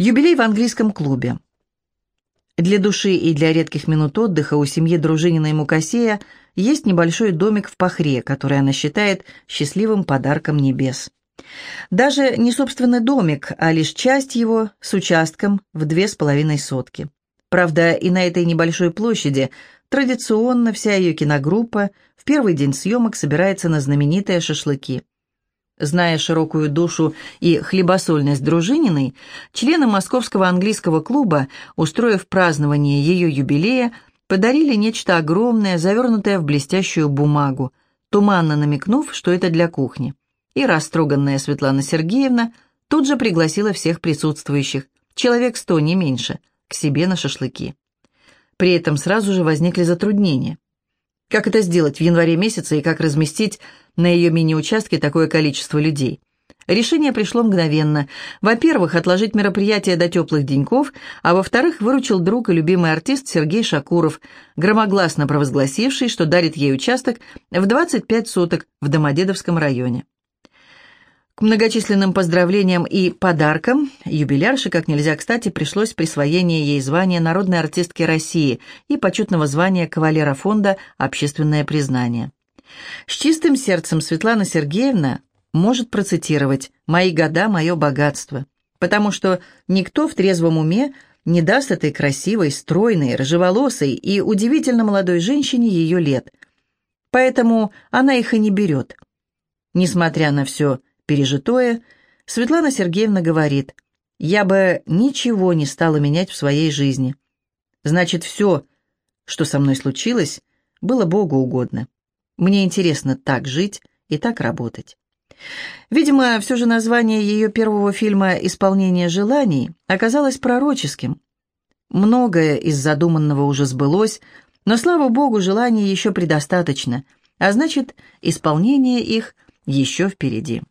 Юбилей в английском клубе. Для души и для редких минут отдыха у семьи Дружинина и Мукасея есть небольшой домик в Пахре, который она считает счастливым подарком небес. Даже не собственный домик, а лишь часть его с участком в две с половиной сотки. Правда, и на этой небольшой площади традиционно вся ее киногруппа в первый день съемок собирается на знаменитые шашлыки – Зная широкую душу и хлебосольность Дружининой, члены Московского английского клуба, устроив празднование ее юбилея, подарили нечто огромное, завернутое в блестящую бумагу, туманно намекнув, что это для кухни. И растроганная Светлана Сергеевна тут же пригласила всех присутствующих, человек сто, не меньше, к себе на шашлыки. При этом сразу же возникли затруднения. Как это сделать в январе месяце и как разместить на ее мини-участке такое количество людей? Решение пришло мгновенно. Во-первых, отложить мероприятие до теплых деньков, а во-вторых, выручил друг и любимый артист Сергей Шакуров, громогласно провозгласивший, что дарит ей участок в 25 соток в Домодедовском районе. К многочисленным поздравлениям и подаркам юбилярше как нельзя кстати пришлось присвоение ей звания народной артистки России и почетного звания кавалера фонда «Общественное признание». С чистым сердцем Светлана Сергеевна может процитировать «Мои года, мое богатство», потому что никто в трезвом уме не даст этой красивой, стройной, рыжеволосой и удивительно молодой женщине ее лет. Поэтому она их и не берет. Несмотря на все пережитое, Светлана Сергеевна говорит, «Я бы ничего не стала менять в своей жизни. Значит, все, что со мной случилось, было Богу угодно. Мне интересно так жить и так работать». Видимо, все же название ее первого фильма «Исполнение желаний» оказалось пророческим. Многое из задуманного уже сбылось, но, слава богу, желаний еще предостаточно, а значит, исполнение их еще впереди.